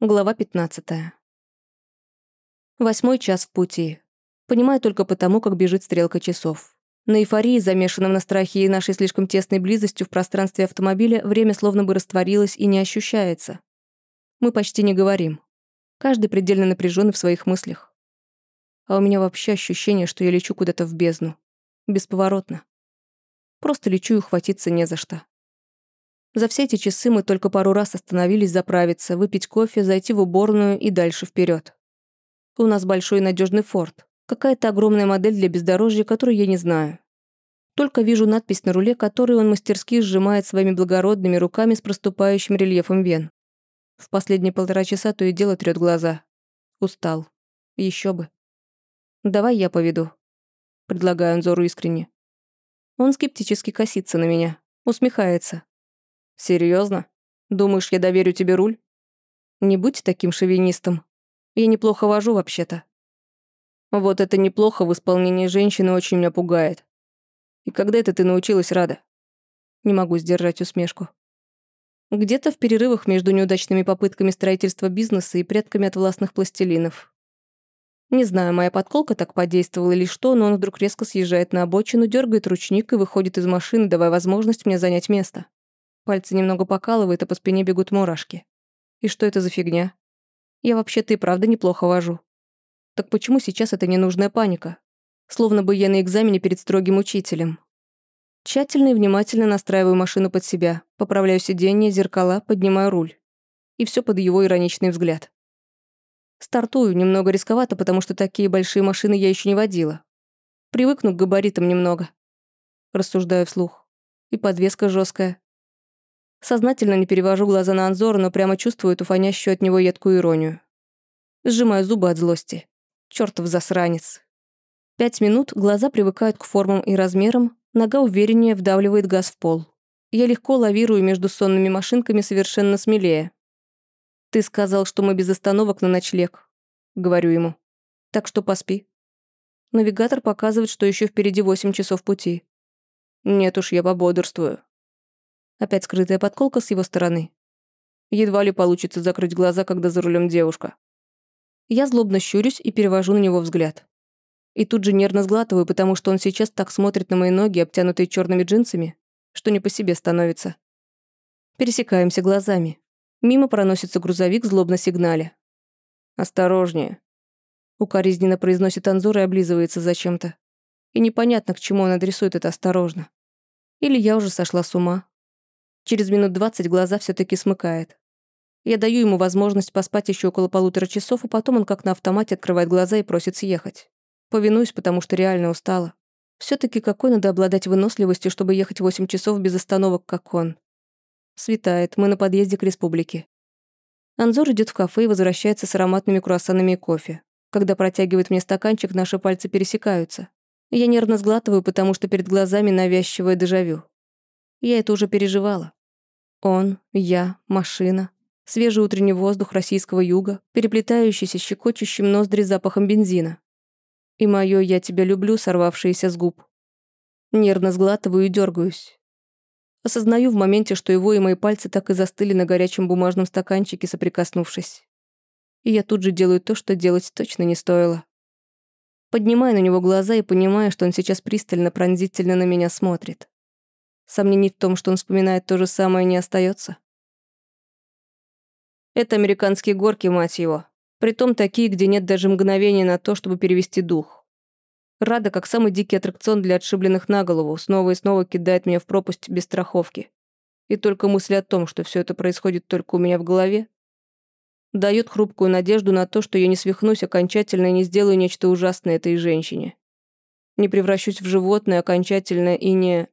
Глава 15. Восьмой час в пути. Понимаю только потому, как бежит стрелка часов. На эйфории, замешанном на страхе и нашей слишком тесной близостью в пространстве автомобиля, время словно бы растворилось и не ощущается. Мы почти не говорим. Каждый предельно напряженный в своих мыслях. А у меня вообще ощущение, что я лечу куда-то в бездну. Бесповоротно. Просто лечу и ухватиться не за что. За все эти часы мы только пару раз остановились заправиться, выпить кофе, зайти в уборную и дальше вперед. У нас большой надежный форт. Какая-то огромная модель для бездорожья, которую я не знаю. Только вижу надпись на руле, которую он мастерски сжимает своими благородными руками с проступающим рельефом вен. В последние полтора часа то и дело трёт глаза. Устал. Еще бы. «Давай я поведу», — предлагаю Анзору искренне. Он скептически косится на меня, усмехается. Серьезно? Думаешь, я доверю тебе руль? Не будь таким шовинистом. Я неплохо вожу вообще-то. Вот это неплохо в исполнении женщины очень меня пугает. И когда это ты научилась, Рада? Не могу сдержать усмешку. Где-то в перерывах между неудачными попытками строительства бизнеса и прятками от властных пластилинов. Не знаю, моя подколка так подействовала или что, но он вдруг резко съезжает на обочину, дергает ручник и выходит из машины, давая возможность мне занять место. Пальцы немного покалывают, а по спине бегут мурашки. И что это за фигня? Я вообще-то и правда неплохо вожу. Так почему сейчас это ненужная паника? Словно бы я на экзамене перед строгим учителем. Тщательно и внимательно настраиваю машину под себя, поправляю сиденье, зеркала, поднимаю руль. И все под его ироничный взгляд. Стартую немного рисковато, потому что такие большие машины я еще не водила. Привыкну к габаритам немного. Рассуждаю вслух. И подвеска жесткая, Сознательно не перевожу глаза на Анзора, но прямо чувствую эту фонящую от него едкую иронию. Сжимаю зубы от злости. Чёртов засранец. Пять минут, глаза привыкают к формам и размерам, нога увереннее вдавливает газ в пол. Я легко лавирую между сонными машинками совершенно смелее. «Ты сказал, что мы без остановок на ночлег», — говорю ему. «Так что поспи». Навигатор показывает, что еще впереди восемь часов пути. Нет уж, я пободрствую. Опять скрытая подколка с его стороны. Едва ли получится закрыть глаза, когда за рулем девушка. Я злобно щурюсь и перевожу на него взгляд. И тут же нервно сглатываю, потому что он сейчас так смотрит на мои ноги, обтянутые черными джинсами, что не по себе становится. Пересекаемся глазами. Мимо проносится грузовик, злобно сигнале. «Осторожнее», — укоризненно произносит Анзор и облизывается зачем-то. И непонятно, к чему он адресует это осторожно. Или я уже сошла с ума, Через минут двадцать глаза все таки смыкает. Я даю ему возможность поспать еще около полутора часов, а потом он как на автомате открывает глаза и просит съехать. Повинуюсь, потому что реально устала. все таки какой надо обладать выносливостью, чтобы ехать восемь часов без остановок, как он. Светает, мы на подъезде к республике. Анзор идет в кафе и возвращается с ароматными круассанами и кофе. Когда протягивает мне стаканчик, наши пальцы пересекаются. Я нервно сглатываю, потому что перед глазами навязчивое дежавю. Я это уже переживала. Он, я, машина, свежий утренний воздух российского юга, переплетающийся щекочущим ноздри запахом бензина. И моё «я тебя люблю», сорвавшееся с губ. Нервно сглатываю и дергаюсь. Осознаю в моменте, что его и мои пальцы так и застыли на горячем бумажном стаканчике, соприкоснувшись. И я тут же делаю то, что делать точно не стоило. Поднимаю на него глаза и понимаю, что он сейчас пристально, пронзительно на меня смотрит. Сомнений в том, что он вспоминает то же самое, не остается. Это американские горки, мать его. Притом такие, где нет даже мгновения на то, чтобы перевести дух. Рада, как самый дикий аттракцион для отшибленных на голову, снова и снова кидает меня в пропасть без страховки. И только мысль о том, что все это происходит только у меня в голове, дает хрупкую надежду на то, что я не свихнусь окончательно и не сделаю нечто ужасное этой женщине. Не превращусь в животное окончательно и не...